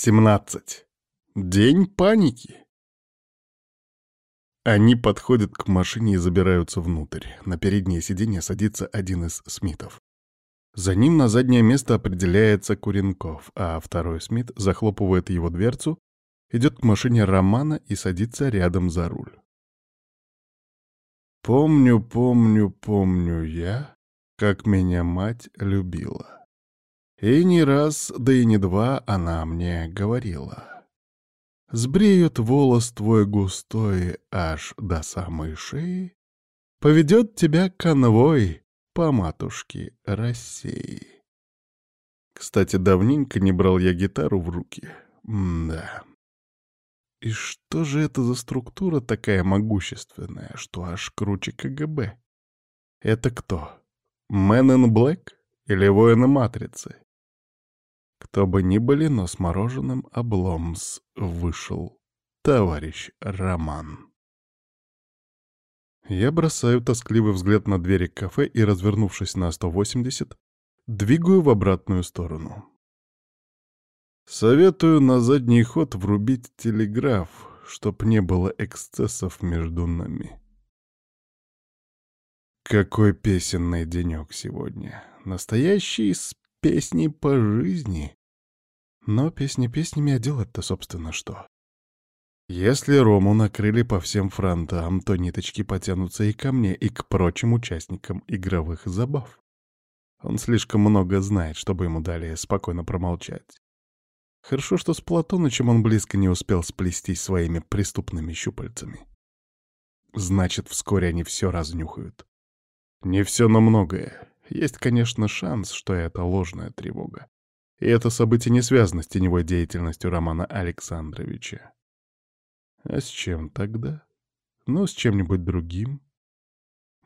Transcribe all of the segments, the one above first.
17. День паники. Они подходят к машине и забираются внутрь. На переднее сиденье садится один из Смитов. За ним на заднее место определяется Куренков, а второй Смит захлопывает его дверцу, идет к машине Романа и садится рядом за руль. Помню, помню, помню я, как меня мать любила. И не раз, да и не два она мне говорила. Сбреют волос твой густой аж до самой шеи, Поведет тебя конвой по матушке России. Кстати, давненько не брал я гитару в руки. М да. И что же это за структура такая могущественная, что аж круче КГБ? Это кто? Мэн Black или воины Матрицы? Кто бы ни были, но с мороженым обломс вышел товарищ Роман. Я бросаю тоскливый взгляд на двери кафе и, развернувшись на 180, двигаю в обратную сторону. Советую на задний ход врубить телеграф, чтоб не было эксцессов между нами. Какой песенный денек сегодня. Настоящий с песней по жизни. Но песни песнями, а делать-то, собственно, что? Если Рому накрыли по всем фронтам, то ниточки потянутся и ко мне, и к прочим участникам игровых забав. Он слишком много знает, чтобы ему дали спокойно промолчать. Хорошо, что с Платонычем он близко не успел сплестись своими преступными щупальцами. Значит, вскоре они все разнюхают. Не все, но многое. Есть, конечно, шанс, что это ложная тревога. И это событие не связано с теневой деятельностью Романа Александровича. А с чем тогда? Ну, с чем-нибудь другим.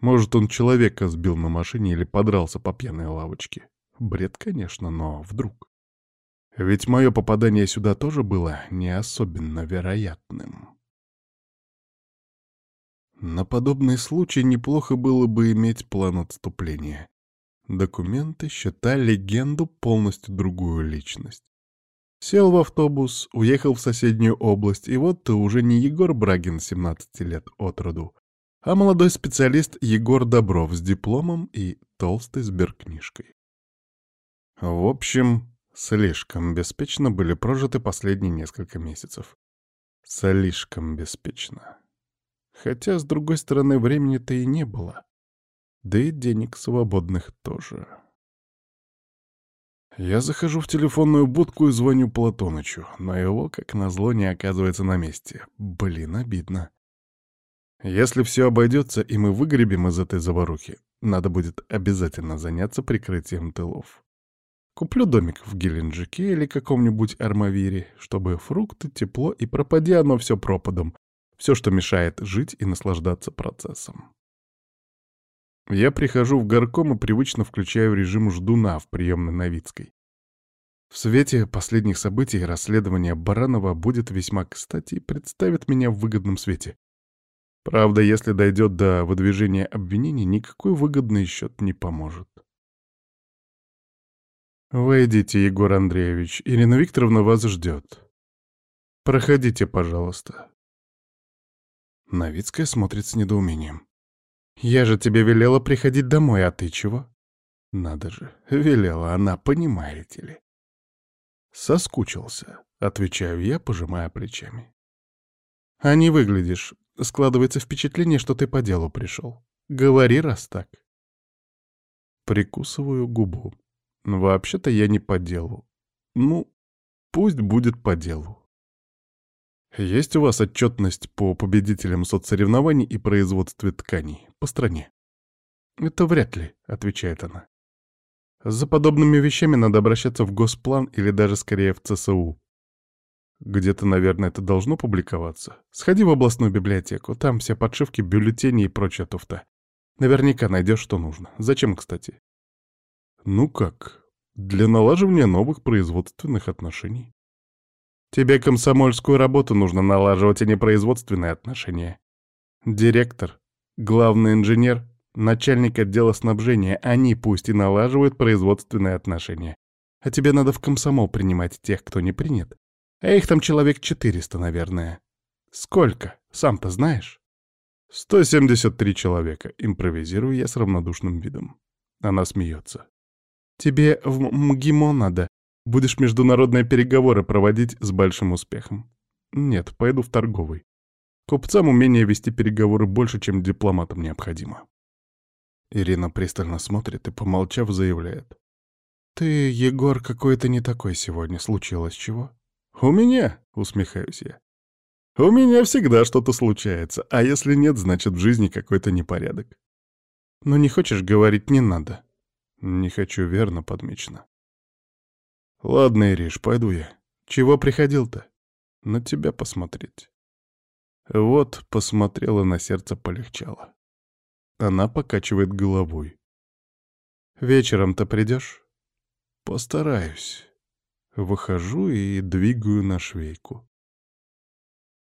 Может, он человека сбил на машине или подрался по пьяной лавочке. Бред, конечно, но вдруг. Ведь мое попадание сюда тоже было не особенно вероятным. На подобный случай неплохо было бы иметь план отступления. Документы, счета, легенду, полностью другую личность. Сел в автобус, уехал в соседнюю область, и вот ты уже не Егор Брагин, 17 лет от роду, а молодой специалист Егор Добров с дипломом и толстой сберкнижкой. В общем, слишком беспечно были прожиты последние несколько месяцев. Слишком беспечно. Хотя, с другой стороны, времени-то и не было. Да и денег свободных тоже. Я захожу в телефонную будку и звоню Платонычу, но его, как назло, не оказывается на месте. Блин, обидно. Если все обойдется, и мы выгребем из этой заварухи, надо будет обязательно заняться прикрытием тылов. Куплю домик в Геленджике или каком-нибудь Армавире, чтобы фрукты, тепло и пропади оно все пропадом, все, что мешает жить и наслаждаться процессом. Я прихожу в горком и привычно включаю режим ждуна в приемной Новицкой. В свете последних событий расследование Баранова будет весьма кстати и представит меня в выгодном свете. Правда, если дойдет до выдвижения обвинений, никакой выгодный счет не поможет. «Войдите, Егор Андреевич. Ирина Викторовна вас ждет. Проходите, пожалуйста». Новицкая смотрит с недоумением. «Я же тебе велела приходить домой, а ты чего?» «Надо же, велела она, понимаете ли?» «Соскучился», — отвечаю я, пожимая плечами. «А не выглядишь. Складывается впечатление, что ты по делу пришел. Говори, раз так». Прикусываю губу. Вообще-то я не по делу. Ну, пусть будет по делу. Есть у вас отчетность по победителям соцсоревнований и производстве тканей по стране? Это вряд ли, отвечает она. За подобными вещами надо обращаться в Госплан или даже скорее в ЦСУ. Где-то, наверное, это должно публиковаться. Сходи в областную библиотеку, там все подшивки, бюллетени и прочая туфта. Наверняка найдешь, что нужно. Зачем, кстати? Ну как, для налаживания новых производственных отношений. Тебе комсомольскую работу нужно налаживать, а не производственные отношения. Директор, главный инженер, начальник отдела снабжения, они пусть и налаживают производственные отношения. А тебе надо в комсомол принимать тех, кто не принят, А их там человек 400, наверное. Сколько? Сам-то знаешь? 173 человека, импровизирую я с равнодушным видом. Она смеется. Тебе в МГИМО надо. Будешь международные переговоры проводить с большим успехом. Нет, пойду в торговый. Купцам умение вести переговоры больше, чем дипломатам необходимо. Ирина пристально смотрит и, помолчав, заявляет. «Ты, Егор, какой-то не такой сегодня. Случилось чего?» «У меня?» — усмехаюсь я. «У меня всегда что-то случается, а если нет, значит, в жизни какой-то непорядок». «Но не хочешь говорить, не надо». «Не хочу, верно подмечено». «Ладно, Ириш, пойду я. Чего приходил-то?» «На тебя посмотреть». Вот, посмотрела на сердце, полегчало. Она покачивает головой. «Вечером-то придешь?» «Постараюсь». Выхожу и двигаю на швейку.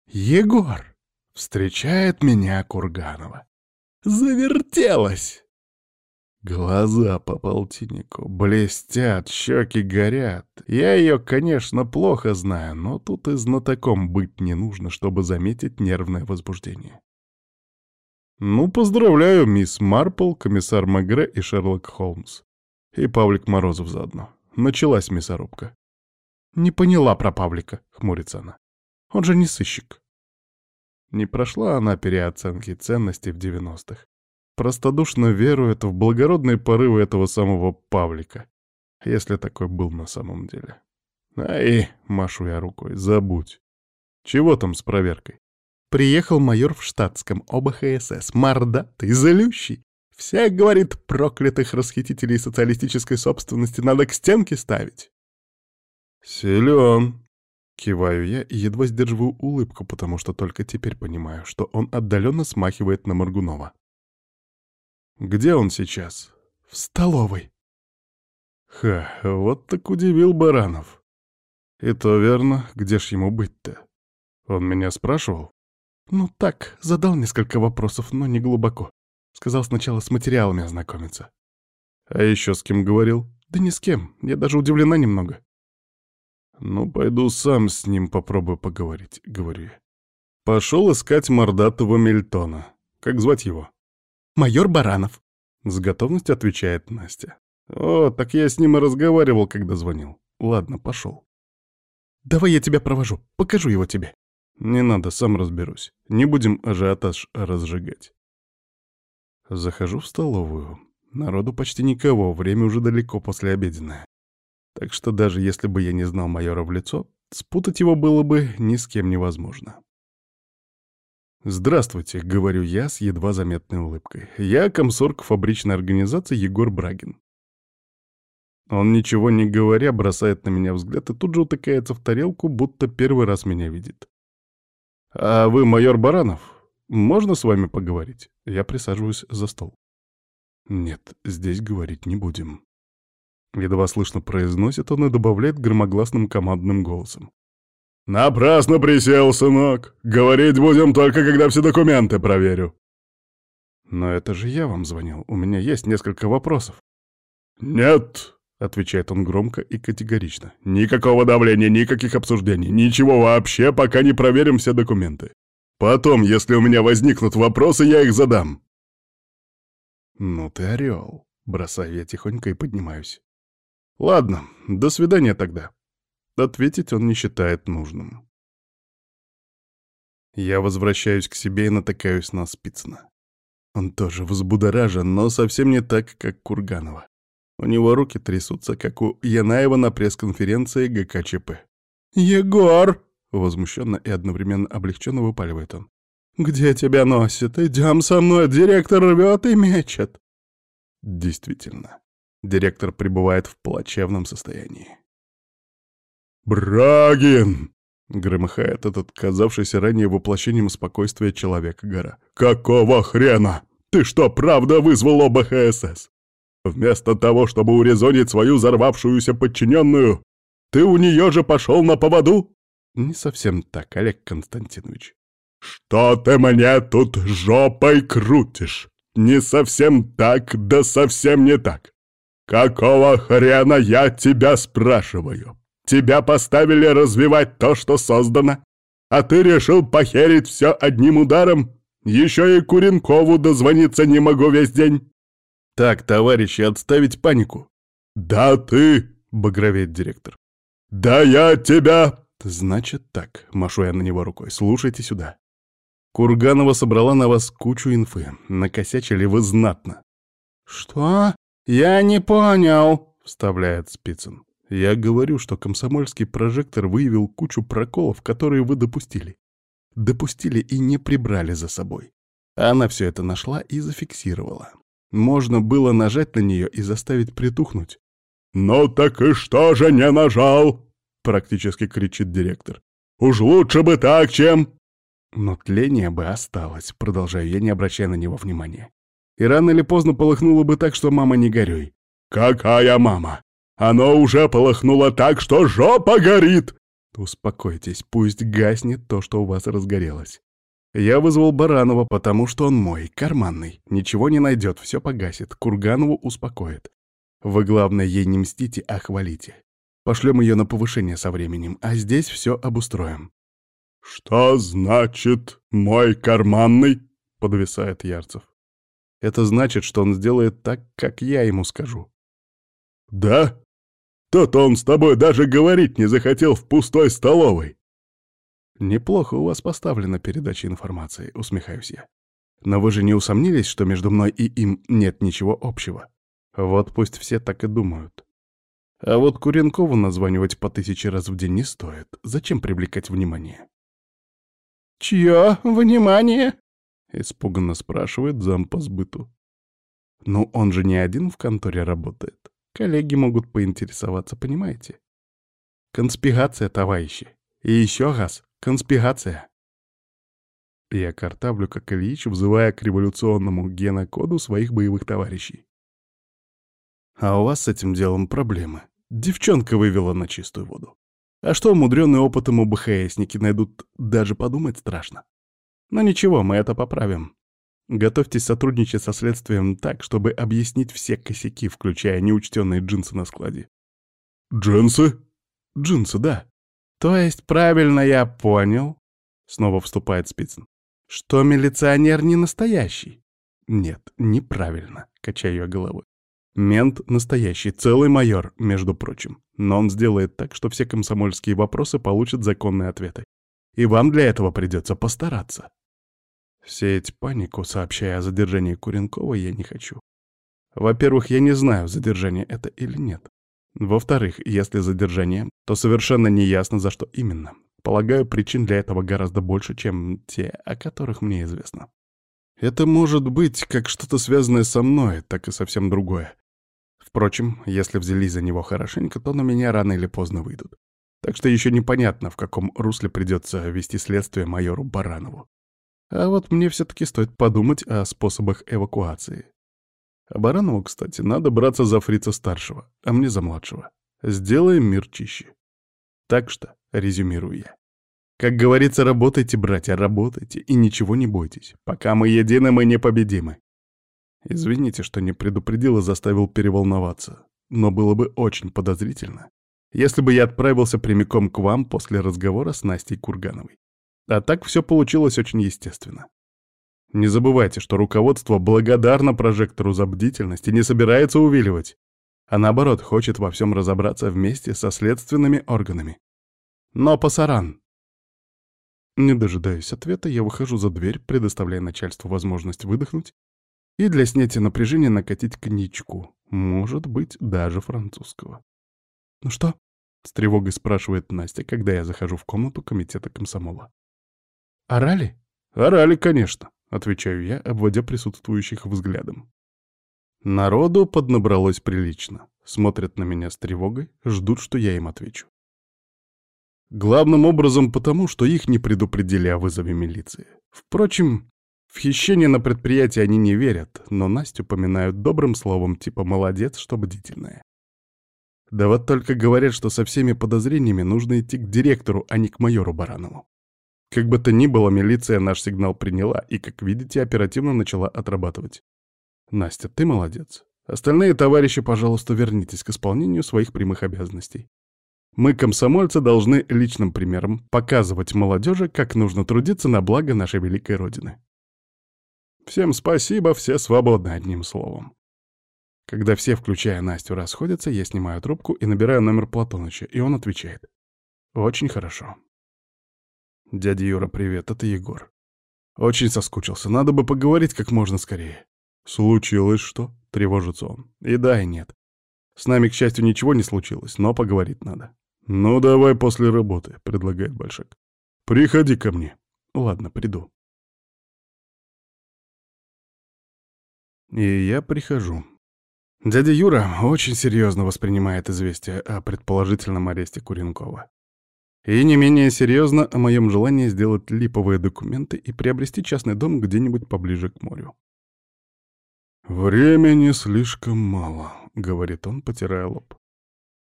«Егор!» — встречает меня Курганова. «Завертелась!» Глаза по полтиннику блестят, щеки горят. Я ее, конечно, плохо знаю, но тут и знатоком быть не нужно, чтобы заметить нервное возбуждение. Ну, поздравляю, мисс Марпл, комиссар Магре и Шерлок Холмс. И Павлик Морозов заодно. Началась мясорубка. «Не поняла про Павлика», — хмурится она. «Он же не сыщик». Не прошла она переоценки ценностей в девяностых простодушно верует в благородные порывы этого самого Павлика, если такой был на самом деле. Ай, машу я рукой, забудь. Чего там с проверкой? Приехал майор в штатском ОБХСС, мордатый, залющий. Всех, говорит, проклятых расхитителей социалистической собственности надо к стенке ставить. Силен. Киваю я и едва сдерживаю улыбку, потому что только теперь понимаю, что он отдаленно смахивает на Моргунова. Где он сейчас? В столовой. Ха, вот так удивил Баранов. И то верно, где ж ему быть-то? Он меня спрашивал? Ну так, задал несколько вопросов, но не глубоко. Сказал сначала с материалами ознакомиться. А еще с кем говорил? Да ни с кем, я даже удивлена немного. Ну, пойду сам с ним попробую поговорить, говорю я. Пошел искать мордатого Мельтона. Как звать его? Майор Баранов», — с готовностью отвечает Настя. «О, так я с ним и разговаривал, когда звонил. Ладно, пошел». «Давай я тебя провожу, покажу его тебе». «Не надо, сам разберусь. Не будем ажиотаж разжигать». Захожу в столовую. Народу почти никого, время уже далеко после обеденное. Так что даже если бы я не знал майора в лицо, спутать его было бы ни с кем невозможно. «Здравствуйте», — говорю я с едва заметной улыбкой. «Я комсорг фабричной организации Егор Брагин». Он, ничего не говоря, бросает на меня взгляд и тут же утыкается в тарелку, будто первый раз меня видит. «А вы майор Баранов? Можно с вами поговорить?» Я присаживаюсь за стол. «Нет, здесь говорить не будем». Едва слышно произносит он и добавляет громогласным командным голосом. «Напрасно присел, сынок. Говорить будем только, когда все документы проверю». «Но это же я вам звонил. У меня есть несколько вопросов». «Нет», — отвечает он громко и категорично. «Никакого давления, никаких обсуждений, ничего вообще, пока не проверим все документы. Потом, если у меня возникнут вопросы, я их задам». «Ну ты орел», — бросаю я тихонько и поднимаюсь. «Ладно, до свидания тогда». Ответить он не считает нужным. Я возвращаюсь к себе и натыкаюсь на Спицына. Он тоже взбудоражен, но совсем не так, как Курганова. У него руки трясутся, как у Янаева на пресс-конференции ГКЧП. «Егор!» — возмущенно и одновременно облегченно выпаливает он. «Где тебя носит? Идем со мной, директор рвет и мечет!» Действительно, директор пребывает в плачевном состоянии. «Брагин!» — громыхает этот, казавшийся ранее воплощением спокойствия человека-гора. «Какого хрена? Ты что, правда вызвал ОБХСС? Вместо того, чтобы урезонить свою взорвавшуюся подчиненную, ты у нее же пошел на поводу?» «Не совсем так, Олег Константинович». «Что ты мне тут жопой крутишь? Не совсем так, да совсем не так. Какого хрена я тебя спрашиваю? Тебя поставили развивать то, что создано, а ты решил похерить все одним ударом? Еще и Куренкову дозвониться не могу весь день. Так, товарищи, отставить панику. Да ты, багровеет директор. Да я тебя... Значит так, машу я на него рукой, слушайте сюда. Курганова собрала на вас кучу инфы. Накосячили вы знатно. «Что? Я не понял», — вставляет Спицын. «Я говорю, что комсомольский прожектор выявил кучу проколов, которые вы допустили допустили и не прибрали за собой. Она все это нашла и зафиксировала. Можно было нажать на нее и заставить притухнуть. «Ну так и что же не нажал?» — практически кричит директор. «Уж лучше бы так, чем...» Но тление бы осталось, продолжаю я, не обращая на него внимания. И рано или поздно полыхнуло бы так, что мама не горюй. «Какая мама? Оно уже полыхнуло так, что жопа горит!» Успокойтесь, пусть гаснет то, что у вас разгорелось. Я вызвал Баранова, потому что он мой, карманный. Ничего не найдет, все погасит. Курганову успокоит. Вы, главное, ей не мстите, а хвалите. Пошлем ее на повышение со временем, а здесь все обустроим. «Что значит «мой карманный»?» — подвисает Ярцев. «Это значит, что он сделает так, как я ему скажу». «Да? То-то он с тобой даже говорить не захотел в пустой столовой. Неплохо у вас поставлена передача информации, усмехаюсь я. Но вы же не усомнились, что между мной и им нет ничего общего? Вот пусть все так и думают. А вот Куренкову названивать по тысяче раз в день не стоит. Зачем привлекать внимание? «Чье внимание?» — испуганно спрашивает зам по сбыту. «Ну, он же не один в конторе работает. Коллеги могут поинтересоваться, понимаете? Конспирация, товарищи. И еще раз, конспирация. Я картавлю, как Ильич, взывая к революционному генокоду своих боевых товарищей. А у вас с этим делом проблемы. Девчонка вывела на чистую воду. А что умудренные опытом у БХСники найдут, даже подумать страшно. Но ничего, мы это поправим. Готовьтесь сотрудничать со следствием так, чтобы объяснить все косяки, включая неучтенные джинсы на складе. «Джинсы?» «Джинсы, да». «То есть правильно я понял?» Снова вступает Спицын. «Что милиционер не настоящий?» «Нет, неправильно», — качаю я головой. «Мент настоящий, целый майор, между прочим. Но он сделает так, что все комсомольские вопросы получат законные ответы. И вам для этого придется постараться». Сеять панику, сообщая о задержании Куренкова, я не хочу. Во-первых, я не знаю, задержание это или нет. Во-вторых, если задержание, то совершенно неясно, за что именно. Полагаю, причин для этого гораздо больше, чем те, о которых мне известно. Это может быть как что-то связанное со мной, так и совсем другое. Впрочем, если взялись за него хорошенько, то на меня рано или поздно выйдут. Так что еще непонятно, в каком русле придется вести следствие майору Баранову. А вот мне все-таки стоит подумать о способах эвакуации. А Баранову, кстати, надо браться за фрица-старшего, а мне за младшего. Сделаем мир чище. Так что, резюмирую я. Как говорится, работайте, братья, работайте, и ничего не бойтесь. Пока мы едины, мы непобедимы. Извините, что не предупредил и заставил переволноваться. Но было бы очень подозрительно, если бы я отправился прямиком к вам после разговора с Настей Кургановой. А так все получилось очень естественно. Не забывайте, что руководство благодарно прожектору за бдительность и не собирается увиливать, а наоборот хочет во всем разобраться вместе со следственными органами. Но пасаран. Не дожидаясь ответа, я выхожу за дверь, предоставляя начальству возможность выдохнуть и для снятия напряжения накатить коньячку, может быть, даже французского. «Ну что?» — с тревогой спрашивает Настя, когда я захожу в комнату комитета комсомола. «Орали?» «Орали, конечно», — отвечаю я, обводя присутствующих взглядом. Народу поднабралось прилично. Смотрят на меня с тревогой, ждут, что я им отвечу. Главным образом потому, что их не предупредили о вызове милиции. Впрочем, в хищение на предприятии они не верят, но Настю поминают добрым словом типа «молодец, что бдительная». Да вот только говорят, что со всеми подозрениями нужно идти к директору, а не к майору Баранову. Как бы то ни было, милиция наш сигнал приняла и, как видите, оперативно начала отрабатывать. Настя, ты молодец. Остальные товарищи, пожалуйста, вернитесь к исполнению своих прямых обязанностей. Мы, комсомольцы, должны личным примером показывать молодежи, как нужно трудиться на благо нашей великой Родины. Всем спасибо, все свободны, одним словом. Когда все, включая Настю, расходятся, я снимаю трубку и набираю номер Платоныча, и он отвечает. Очень хорошо. Дядя Юра, привет, это Егор. Очень соскучился, надо бы поговорить как можно скорее. Случилось что? Тревожится он. И да, и нет. С нами, к счастью, ничего не случилось, но поговорить надо. «Ну, давай после работы», — предлагает Большак. «Приходи ко мне». «Ладно, приду». И я прихожу. Дядя Юра очень серьезно воспринимает известие о предположительном аресте Куренкова. И не менее серьезно о моем желании сделать липовые документы и приобрести частный дом где-нибудь поближе к морю. «Времени слишком мало», — говорит он, потирая лоб.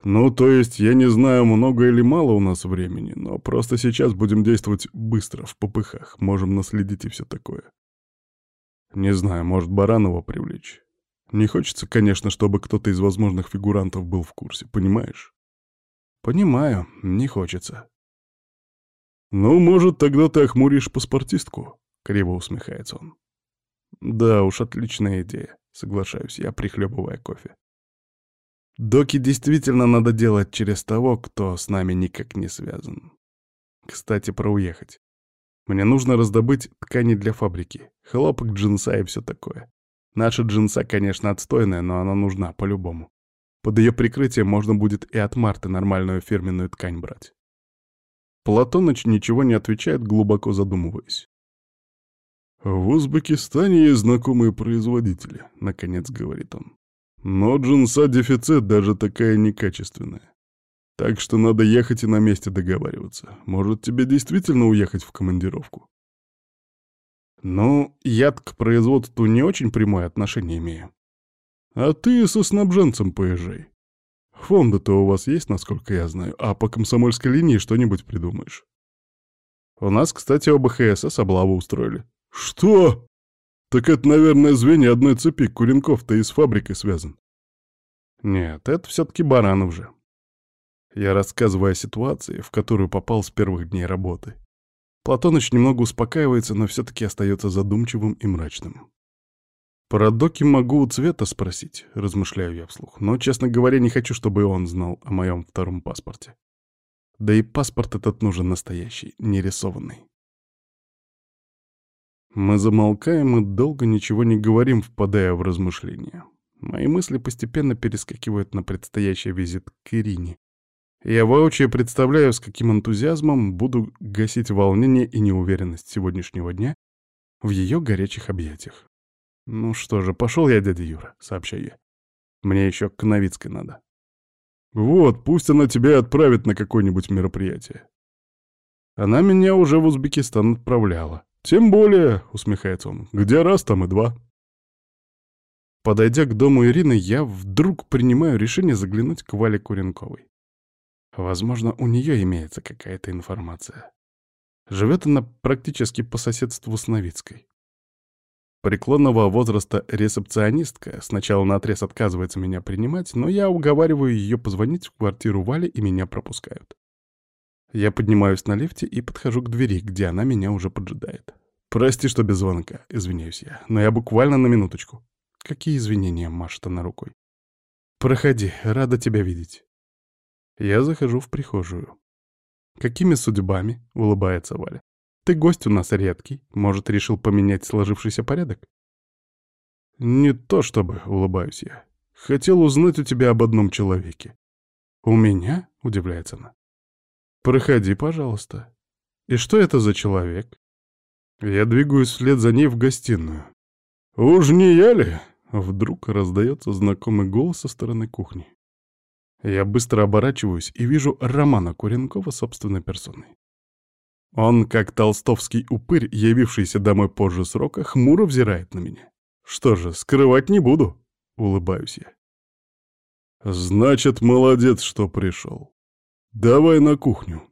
«Ну, то есть, я не знаю, много или мало у нас времени, но просто сейчас будем действовать быстро, в попыхах, можем наследить и все такое. Не знаю, может, Баранова привлечь. Не хочется, конечно, чтобы кто-то из возможных фигурантов был в курсе, понимаешь?» «Понимаю, не хочется». «Ну, может, тогда ты охмуришь паспортистку?» — криво усмехается он. «Да уж, отличная идея», — соглашаюсь я, прихлебывая кофе. Доки действительно надо делать через того, кто с нами никак не связан. Кстати, про уехать. Мне нужно раздобыть ткани для фабрики, хлопок, джинса и все такое. Наша джинса, конечно, отстойная, но она нужна по-любому. Под ее прикрытием можно будет и от Марты нормальную фирменную ткань брать. Платоныч ничего не отвечает, глубоко задумываясь. «В Узбекистане есть знакомые производители», — наконец говорит он. Но джинса дефицит даже такая некачественная. Так что надо ехать и на месте договариваться. Может, тебе действительно уехать в командировку? Ну, я к производству не очень прямое отношение имею. А ты со снабженцем поезжай. Фонды-то у вас есть, насколько я знаю, а по комсомольской линии что-нибудь придумаешь. У нас, кстати, оба ХСС облаву устроили. Что? Так это, наверное, звенья одной цепи. Куренков-то и с фабрикой связан. Нет, это все-таки Баранов же. Я рассказываю о ситуации, в которую попал с первых дней работы. Платоныч немного успокаивается, но все-таки остается задумчивым и мрачным. Про доки могу у Цвета спросить, размышляю я вслух, но, честно говоря, не хочу, чтобы он знал о моем втором паспорте. Да и паспорт этот нужен настоящий, не рисованный. Мы замолкаем и долго ничего не говорим, впадая в размышления. Мои мысли постепенно перескакивают на предстоящий визит к Ирине. Я воочию представляю, с каким энтузиазмом буду гасить волнение и неуверенность сегодняшнего дня в ее горячих объятиях. «Ну что же, пошел я, дядя Юра», — сообщаю я. «Мне еще к Новицкой надо». «Вот, пусть она тебя отправит на какое-нибудь мероприятие». Она меня уже в Узбекистан отправляла. «Тем более», — усмехается он, — «где раз, там и два». Подойдя к дому Ирины, я вдруг принимаю решение заглянуть к Вале Куренковой. Возможно, у нее имеется какая-то информация. Живет она практически по соседству с Новицкой. Преклонного возраста ресепционистка сначала наотрез отказывается меня принимать, но я уговариваю ее позвонить в квартиру Вали и меня пропускают. Я поднимаюсь на лифте и подхожу к двери, где она меня уже поджидает. «Прости, что без звонка», — извиняюсь я, но я буквально на минуточку. Какие извинения, машет она рукой. «Проходи, рада тебя видеть». Я захожу в прихожую. «Какими судьбами?» — улыбается Валя. «Ты гость у нас редкий. Может, решил поменять сложившийся порядок?» «Не то чтобы», — улыбаюсь я. «Хотел узнать у тебя об одном человеке». «У меня?» — удивляется она. «Проходи, пожалуйста. И что это за человек?» Я двигаюсь вслед за ней в гостиную. «Уж не я ли?» — вдруг раздается знакомый голос со стороны кухни. Я быстро оборачиваюсь и вижу Романа Куренкова собственной персоной. Он, как толстовский упырь, явившийся домой позже срока, хмуро взирает на меня. Что же, скрывать не буду, улыбаюсь я. Значит, молодец, что пришел. Давай на кухню.